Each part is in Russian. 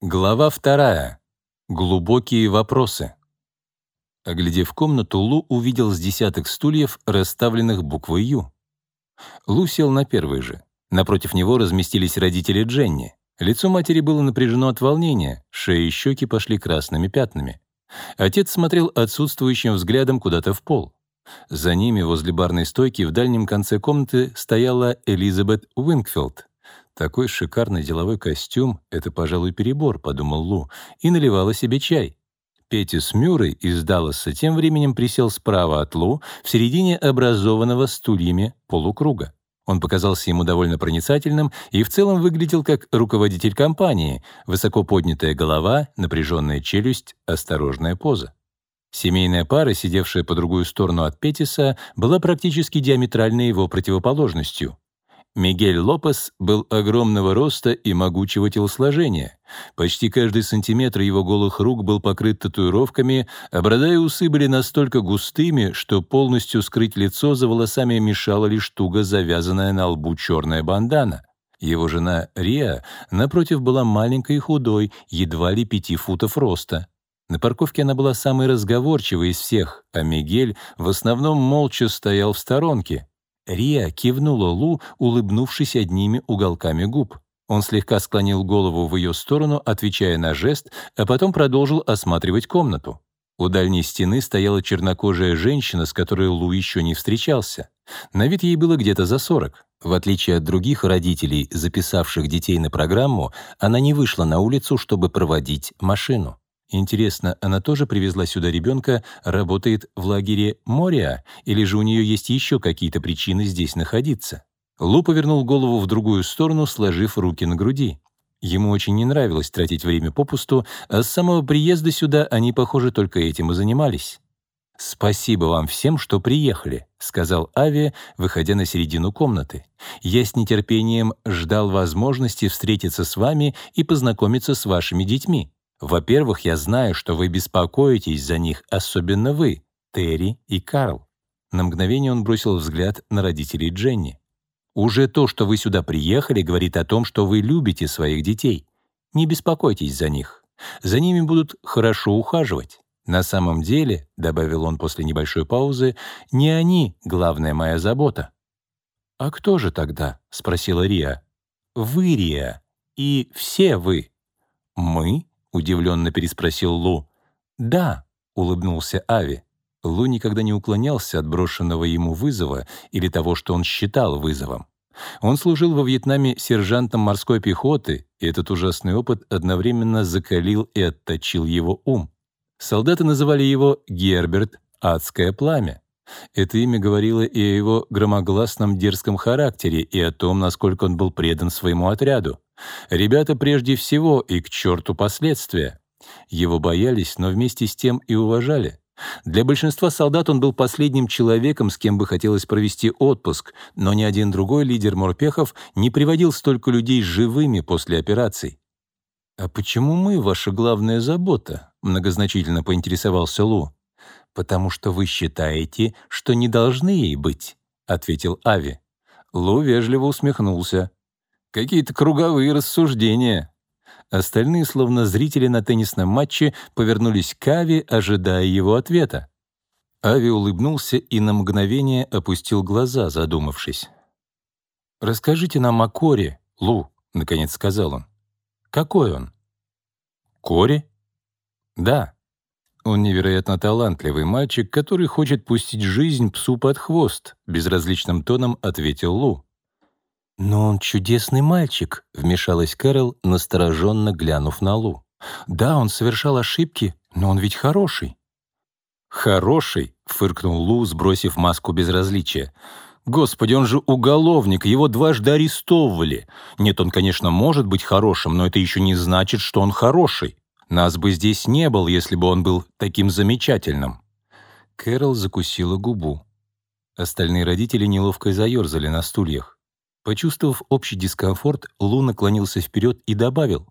Глава вторая. Глубокие вопросы. Оглядев комнату, Лу увидел с десяток стульев, расставленных буквой «Ю». Лу сел на первый же. Напротив него разместились родители Дженни. Лицо матери было напряжено от волнения, шея и щеки пошли красными пятнами. Отец смотрел отсутствующим взглядом куда-то в пол. За ними, возле барной стойки, в дальнем конце комнаты стояла Элизабет Уинкфилд, такой шикарный деловой костюм — это, пожалуй, перебор, — подумал Лу, и наливала себе чай. Петис Мюррей из Далласа тем временем присел справа от Лу, в середине образованного стульями полукруга. Он показался ему довольно проницательным и в целом выглядел как руководитель компании, высоко поднятая голова, напряженная челюсть, осторожная поза. Семейная пара, сидевшая по другую сторону от Петиса, была практически диаметральной его противоположностью. Мигель Лопес был огромного роста и могучего телосложения. Почти каждый сантиметр его голых рук был покрыт татуировками, а борода и усы были настолько густыми, что полностью скрыть лицо за волосами мешала лишь туго завязанная на лбу черная бандана. Его жена Риа, напротив, была маленькой и худой, едва ли пяти футов роста. На парковке она была самой разговорчивой из всех, а Мигель в основном молча стоял в сторонке. Риа кивнула Лу, улыбнувшись одними уголками губ. Он слегка склонил голову в ее сторону, отвечая на жест, а потом продолжил осматривать комнату. У дальней стены стояла чернокожая женщина, с которой Лу еще не встречался. На вид ей было где-то за 40. В отличие от других родителей, записавших детей на программу, она не вышла на улицу, чтобы проводить машину. Интересно, она тоже привезла сюда ребенка, работает в лагере Мориа, или же у нее есть еще какие-то причины здесь находиться? Лу повернул голову в другую сторону, сложив руки на груди. Ему очень не нравилось тратить время попусту, а с самого приезда сюда они, похоже, только этим и занимались. «Спасибо вам всем, что приехали», — сказал Ави, выходя на середину комнаты. «Я с нетерпением ждал возможности встретиться с вами и познакомиться с вашими детьми. Во-первых, я знаю, что вы беспокоитесь за них, особенно вы, Терри и Карл. На мгновение он бросил взгляд на родителей Дженни. Уже то, что вы сюда приехали, говорит о том, что вы любите своих детей. Не беспокойтесь за них. За ними будут хорошо ухаживать. На самом деле, — добавил он после небольшой паузы, — не они — главная моя забота. «А кто же тогда?» — спросила Риа. «Вы, Риа, и все вы». «Мы?» — удивленно переспросил Лу. «Да», — улыбнулся Ави. Лу никогда не уклонялся от брошенного ему вызова или того, что он считал вызовом. Он служил во Вьетнаме сержантом морской пехоты, и этот ужасный опыт одновременно закалил и отточил его ум. Солдаты называли его Герберт «Адское пламя». Это имя говорило и о его громогласном дерзком характере, и о том, насколько он был предан своему отряду. Ребята прежде всего и к черту последствия. Его боялись, но вместе с тем и уважали. Для большинства солдат он был последним человеком, с кем бы хотелось провести отпуск, но ни один другой лидер морпехов не приводил столько людей живыми после операций. «А почему мы ваша главная забота?» — многозначительно поинтересовался Лу. «Потому что вы считаете, что не должны ей быть», — ответил Ави. Лу вежливо усмехнулся. Какие-то круговые рассуждения. Остальные, словно зрители на теннисном матче, повернулись к Ави, ожидая его ответа. Ави улыбнулся и на мгновение опустил глаза, задумавшись. «Расскажите нам о Коре, Лу», — наконец сказал он. «Какой он?» «Коре?» «Да. Он невероятно талантливый мальчик, который хочет пустить жизнь псу под хвост», — безразличным тоном ответил Лу. «Но он чудесный мальчик», — вмешалась Кэрол, настороженно глянув на Лу. «Да, он совершал ошибки, но он ведь хороший». «Хороший», — фыркнул Лу, сбросив маску безразличия. «Господи, он же уголовник, его дважды арестовывали. Нет, он, конечно, может быть хорошим, но это еще не значит, что он хороший. Нас бы здесь не было, если бы он был таким замечательным». Кэрол закусила губу. Остальные родители неловко заерзали на стульях. Почувствовав общий дискомфорт, Лу наклонился вперед и добавил,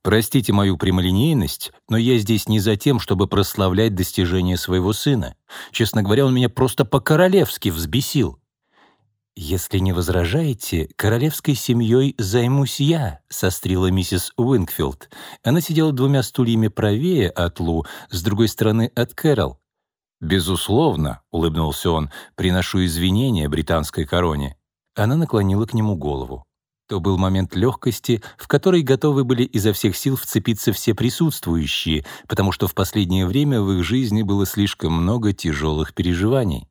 «Простите мою прямолинейность, но я здесь не за тем, чтобы прославлять достижения своего сына. Честно говоря, он меня просто по-королевски взбесил». «Если не возражаете, королевской семьей займусь я», — сострила миссис Уинкфилд. Она сидела двумя стульями правее от Лу, с другой стороны от Кэрол. «Безусловно», — улыбнулся он, — «приношу извинения британской короне». Она наклонила к нему голову. То был момент легкости, в который готовы были изо всех сил вцепиться все присутствующие, потому что в последнее время в их жизни было слишком много тяжелых переживаний.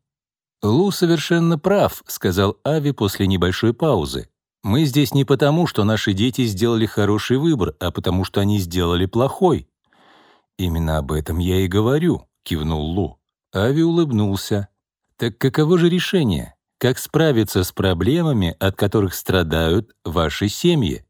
«Лу совершенно прав», — сказал Ави после небольшой паузы. «Мы здесь не потому, что наши дети сделали хороший выбор, а потому что они сделали плохой». «Именно об этом я и говорю», — кивнул Лу. Ави улыбнулся. «Так каково же решение? Как справиться с проблемами, от которых страдают ваши семьи?»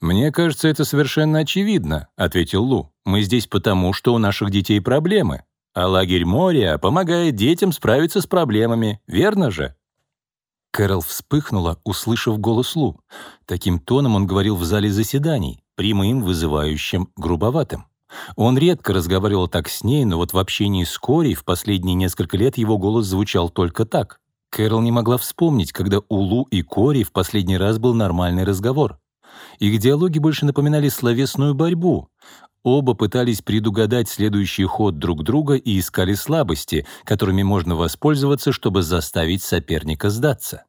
«Мне кажется, это совершенно очевидно», — ответил Лу. «Мы здесь потому, что у наших детей проблемы. А лагерь Мория помогает детям справиться с проблемами, верно же?» Кэрол вспыхнула, услышав голос Лу. Таким тоном он говорил в зале заседаний, прямым, вызывающим, грубоватым. Он редко разговаривал так с ней, но вот в общении с Кори в последние несколько лет его голос звучал только так. Кэрол не могла вспомнить, когда у Лу и Кори в последний раз был нормальный разговор. Их диалоги больше напоминали словесную борьбу. Оба пытались предугадать следующий ход друг друга и искали слабости, которыми можно воспользоваться, чтобы заставить соперника сдаться.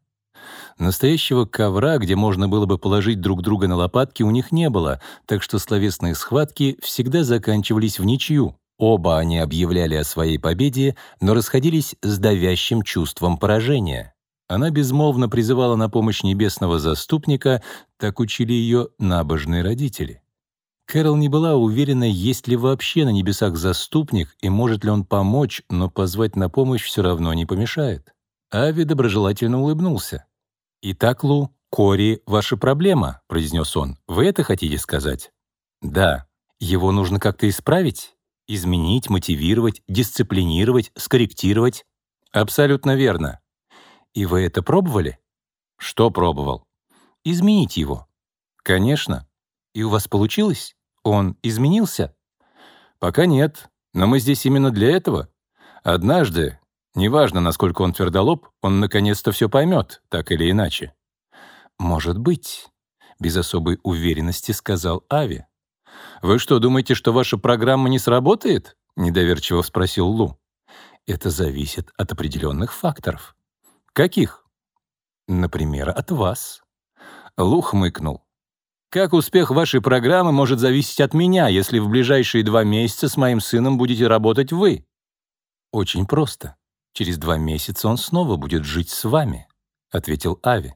Настоящего ковра, где можно было бы положить друг друга на лопатки, у них не было, так что словесные схватки всегда заканчивались в ничью. Оба они объявляли о своей победе, но расходились с давящим чувством поражения. Она безмолвно призывала на помощь небесного заступника, так учили ее набожные родители. Кэрол не была уверена, есть ли вообще на небесах заступник и может ли он помочь, но позвать на помощь все равно не помешает. Ави доброжелательно улыбнулся. «Итак, Лу, Кори — ваша проблема», — произнес он. «Вы это хотите сказать?» «Да. Его нужно как-то исправить? Изменить, мотивировать, дисциплинировать, скорректировать?» «Абсолютно верно. И вы это пробовали?» «Что пробовал?» «Изменить его». «Конечно. И у вас получилось? Он изменился? Пока нет, но мы здесь именно для этого. Однажды, неважно, насколько он твердолоб, он наконец-то все поймет, так или иначе. Может быть, без особой уверенности сказал Ави. «Вы что, думаете, что ваша программа не сработает?» — недоверчиво спросил Лу. «Это зависит от определенных факторов». «Каких?» «Например, от вас». Лу хмыкнул. Как успех вашей программы может зависеть от меня, если в ближайшие два месяца с моим сыном будете работать вы? Очень просто. Через два месяца он снова будет жить с вами, ответил Ави.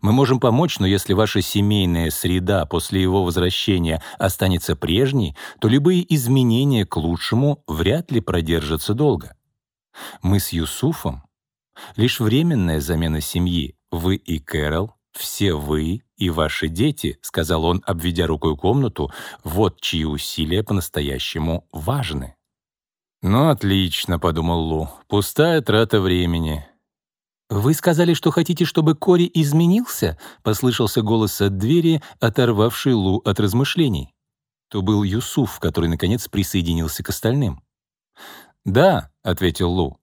Мы можем помочь, но если ваша семейная среда после его возвращения останется прежней, то любые изменения к лучшему вряд ли продержатся долго. Мы с Юсуфом — лишь временная замена семьи. Вы и Кэрол «Все вы и ваши дети», — сказал он, обведя рукой комнату, «вот чьи усилия по-настоящему важны». «Ну, отлично», — подумал Лу, — «пустая трата времени». «Вы сказали, что хотите, чтобы Кори изменился?» — послышался голос от двери, оторвавший Лу от размышлений. То был Юсуф, который, наконец, присоединился к остальным. «Да», — ответил Лу,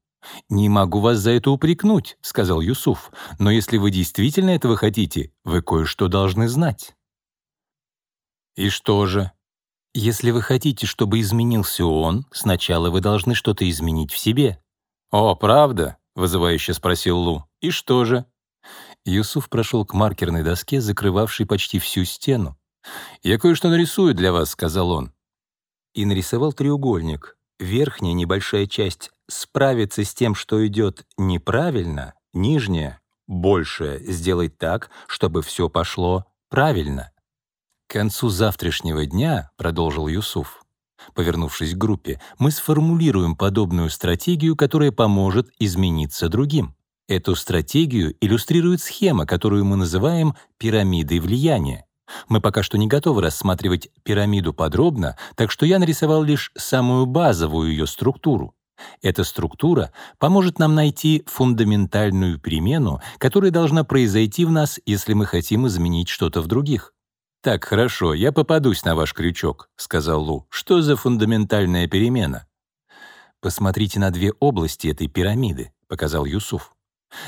«Не могу вас за это упрекнуть», — сказал Юсуф, «но если вы действительно этого хотите, вы кое-что должны знать». «И что же?» «Если вы хотите, чтобы изменился он, сначала вы должны что-то изменить в себе». «О, правда?» — вызывающе спросил Лу. «И что же?» Юсуф прошел к маркерной доске, закрывавшей почти всю стену. «Я кое-что нарисую для вас», — сказал он. И нарисовал треугольник. Верхняя небольшая часть справиться с тем, что идет неправильно, нижнее, большее сделать так, чтобы все пошло правильно. К концу завтрашнего дня, продолжил Юсуф, повернувшись к группе, мы сформулируем подобную стратегию, которая поможет измениться другим. Эту стратегию иллюстрирует схема, которую мы называем пирамидой влияния. Мы пока что не готовы рассматривать пирамиду подробно, так что я нарисовал лишь самую базовую ее структуру. Эта структура поможет нам найти фундаментальную перемену, которая должна произойти в нас, если мы хотим изменить что-то в других. «Так, хорошо, я попадусь на ваш крючок», — сказал Лу. «Что за фундаментальная перемена?» «Посмотрите на две области этой пирамиды», — показал Юсуф.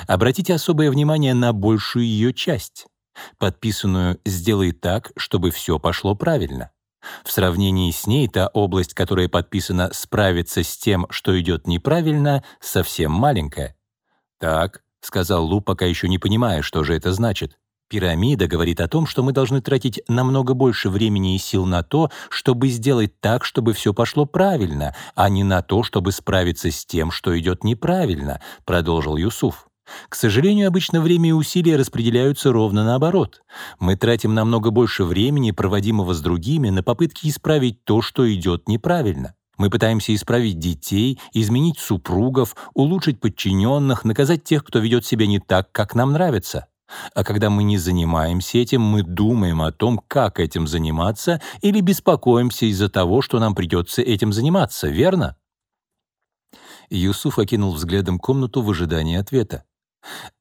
Обратите особое внимание на большую ее часть, подписанную «Сделай так, чтобы все пошло правильно». В сравнении с ней та область, которая подписана «Справиться с тем, что идет неправильно», совсем маленькая. «Так», — сказал Лу, пока еще не понимая, что же это значит. Пирамида говорит о том, что мы должны тратить намного больше времени и сил на то, чтобы сделать так, чтобы все пошло правильно, а не на то, чтобы справиться с тем, что идет неправильно, продолжил Юсуф. К сожалению, обычно время и усилия распределяются ровно наоборот. Мы тратим намного больше времени, проводимого с другими, на попытки исправить то, что идет неправильно. Мы пытаемся исправить детей, изменить супругов, улучшить подчиненных, наказать тех, кто ведет себя не так, как нам нравится. А когда мы не занимаемся этим, мы думаем о том, как этим заниматься, или беспокоимся из-за того, что нам придется этим заниматься, верно? Юсуф окинул взглядом комнату в ожидании ответа.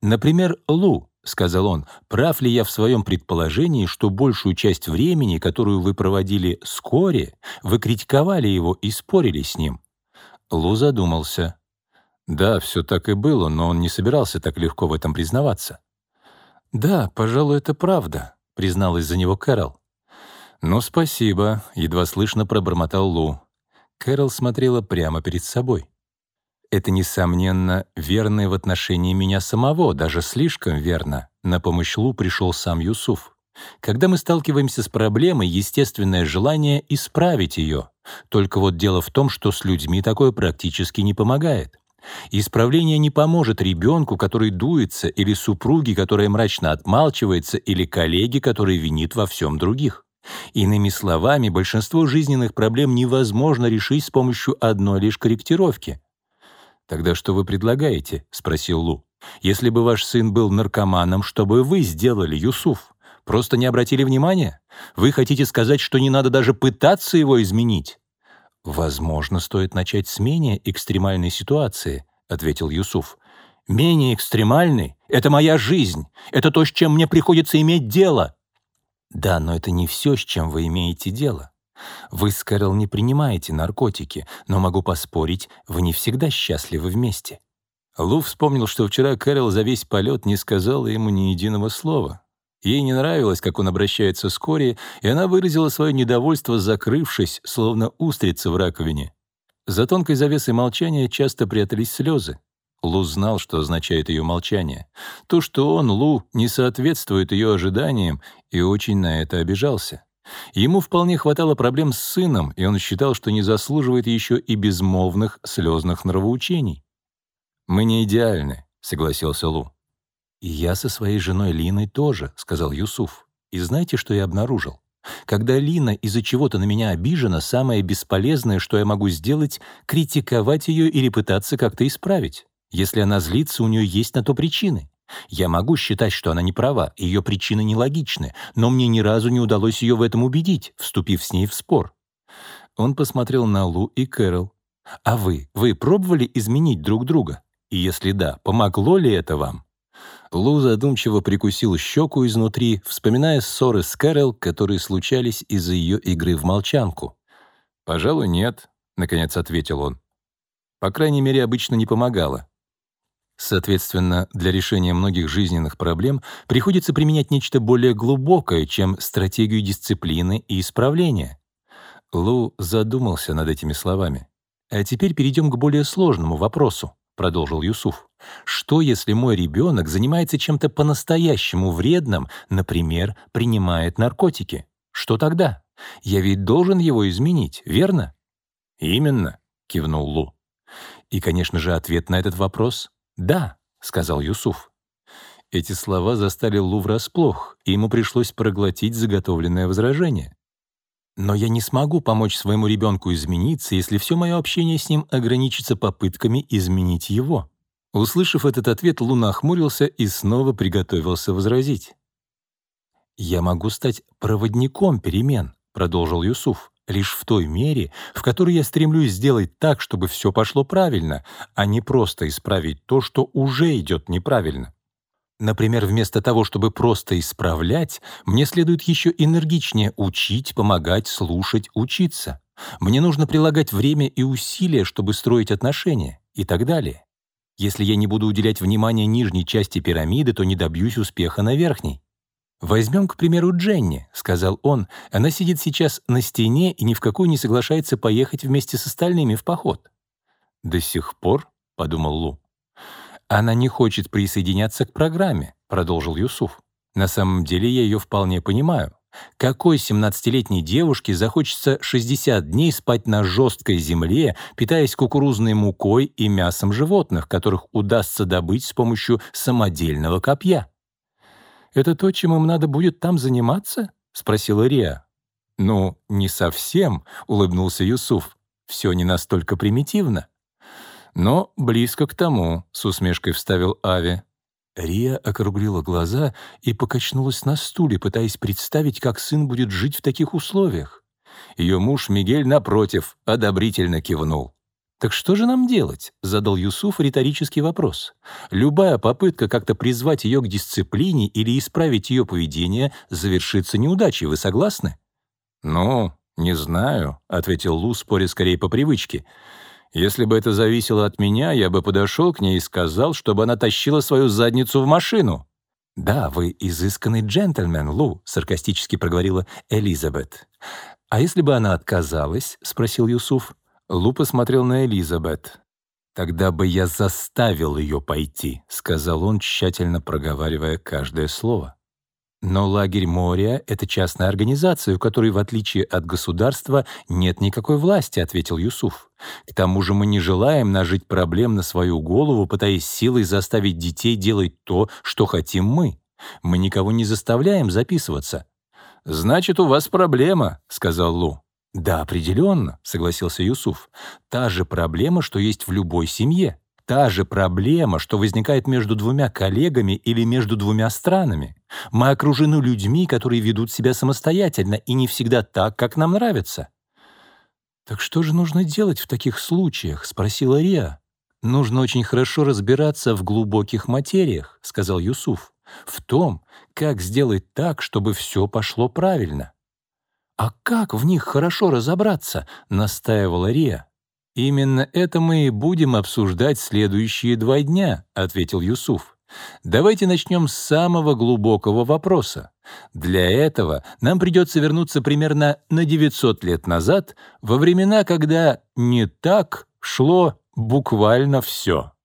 «Например, Лу», — сказал он, — «прав ли я в своем предположении, что большую часть времени, которую вы проводили с Кори, вы критиковали его и спорили с ним?» Лу задумался. Да, все так и было, но он не собирался так легко в этом признаваться. «Да, пожалуй, это правда», — призналась за него Кэрол. «Ну, спасибо», — едва слышно пробормотал Лу. Кэрол смотрела прямо перед собой. «Это, несомненно, верно в отношении меня самого, даже слишком верно», — на помощь Лу пришел сам Юсуф. «Когда мы сталкиваемся с проблемой, естественное желание исправить ее. Только вот дело в том, что с людьми такое практически не помогает. Исправление не поможет ребенку, который дуется, или супруге, которая мрачно отмалчивается, или коллеге, который винит во всем других. Иными словами, большинство жизненных проблем невозможно решить с помощью одной лишь корректировки. «Тогда что вы предлагаете?» — спросил Лу. «Если бы ваш сын был наркоманом, что бы вы сделали, Юсуф? Просто не обратили внимания? Вы хотите сказать, что не надо даже пытаться его изменить?» «Возможно, стоит начать с менее экстремальной ситуации», — ответил Юсуф. «Менее экстремальной? Это моя жизнь. Это то, с чем мне приходится иметь дело». «Да, но это не все, с чем вы имеете дело. Вы с не принимаете наркотики, но могу поспорить, вы не всегда счастливы вместе». Лу вспомнил, что вчера Кэрол за весь полет не сказала ему ни единого слова. Ей не нравилось, как он обращается с Кори, и она выразила свое недовольство, закрывшись, словно устрица в раковине. За тонкой завесой молчания часто прятались слезы. Лу знал, что означает ее молчание. То, что он, Лу, не соответствует ее ожиданиям, и очень на это обижался. Ему вполне хватало проблем с сыном, и он считал, что не заслуживает еще и безмолвных слезных нравоучений. «Мы не идеальны», — согласился Лу. «И я со своей женой Линой тоже», — сказал Юсуф. «И знаете, что я обнаружил? Когда Лина из-за чего-то на меня обижена, самое бесполезное, что я могу сделать, — критиковать ее или пытаться как-то исправить. Если она злится, у нее есть на то причины. Я могу считать, что она не права, ее причины нелогичны, но мне ни разу не удалось ее в этом убедить, вступив с ней в спор». Он посмотрел на Лу и Кэрол. «А вы, вы пробовали изменить друг друга? И если да, помогло ли это вам?» Лу задумчиво прикусил щеку изнутри, вспоминая ссоры с Кэрол, которые случались из-за ее игры в молчанку. «Пожалуй, нет», — наконец ответил он. «По крайней мере, обычно не помогало. Соответственно, для решения многих жизненных проблем приходится применять нечто более глубокое, чем стратегию дисциплины и исправления». Лу задумался над этими словами. «А теперь перейдем к более сложному вопросу», — продолжил Юсуф. Что, если мой ребенок занимается чем-то по-настоящему вредным, например, принимает наркотики? Что тогда? Я ведь должен его изменить, верно? Именно, кивнул Лу. И, конечно же, ответ на этот вопрос — да, сказал Юсуф. Эти слова застали Лу врасплох, и ему пришлось проглотить заготовленное возражение. Но я не смогу помочь своему ребенку измениться, если все мое общение с ним ограничится попытками изменить его. Услышав этот ответ, Луна охмурился и снова приготовился возразить. «Я могу стать проводником перемен», — продолжил Юсуф, «лишь в той мере, в которой я стремлюсь сделать так, чтобы все пошло правильно, а не просто исправить то, что уже идет неправильно. Например, вместо того, чтобы просто исправлять, мне следует еще энергичнее учить, помогать, слушать, учиться. Мне нужно прилагать время и усилия, чтобы строить отношения и так далее. Если я не буду уделять внимания нижней части пирамиды, то не добьюсь успеха на верхней. «Возьмем, к примеру, Дженни», — сказал он. «Она сидит сейчас на стене и ни в какую не соглашается поехать вместе с остальными в поход». «До сих пор», — подумал Лу. «Она не хочет присоединяться к программе», — продолжил Юсуф. «На самом деле я ее вполне понимаю. Какой 17-летней девушке захочется 60 дней спать на жесткой земле, питаясь кукурузной мукой и мясом животных, которых удастся добыть с помощью самодельного копья?» «Это то, чем им надо будет там заниматься?» — спросила Риа. «Ну, не совсем», — улыбнулся Юсуф. «Все не настолько примитивно». «Но близко к тому», — с усмешкой вставил Ави. Рия округлила глаза и покачнулась на стуле, пытаясь представить, как сын будет жить в таких условиях. Ее муж Мигель, напротив, одобрительно кивнул. «Так что же нам делать?» — задал Юсуф риторический вопрос. «Любая попытка как-то призвать ее к дисциплине или исправить ее поведение завершится неудачей. Вы согласны?» «Ну, не знаю», — ответил Лу, споря скорее по привычке. «Если бы это зависело от меня, я бы подошел к ней и сказал, чтобы она тащила свою задницу в машину». «Да, вы изысканный джентльмен, Лу», — саркастически проговорила Элизабет. «А если бы она отказалась?» — спросил Юсуф. Лу посмотрел на Элизабет. «Тогда бы я заставил ее пойти», — сказал он, тщательно проговаривая каждое слово. Но лагерь Мория — это частная организация, у которой, в отличие от государства, нет никакой власти, — ответил Юсуф. К тому же мы не желаем нажить проблем на свою голову, пытаясь силой заставить детей делать то, что хотим мы. Мы никого не заставляем записываться. «Значит, у вас проблема», — сказал Лу. «Да, определенно», — согласился Юсуф. «Та же проблема, что есть в любой семье. Та же проблема, что возникает между двумя коллегами или между двумя странами. Мы окружены людьми, которые ведут себя самостоятельно и не всегда так, как нам нравится». «Так что же нужно делать в таких случаях?» — спросила Риа. «Нужно очень хорошо разбираться в глубоких материях», — сказал Юсуф. «В том, как сделать так, чтобы все пошло правильно». «А как в них хорошо разобраться?» — настаивала Рия. «Именно это мы и будем обсуждать следующие два дня», — ответил Юсуф. «Давайте начнем с самого глубокого вопроса. Для этого нам придется вернуться примерно на 900 лет назад, во времена, когда не так шло буквально все».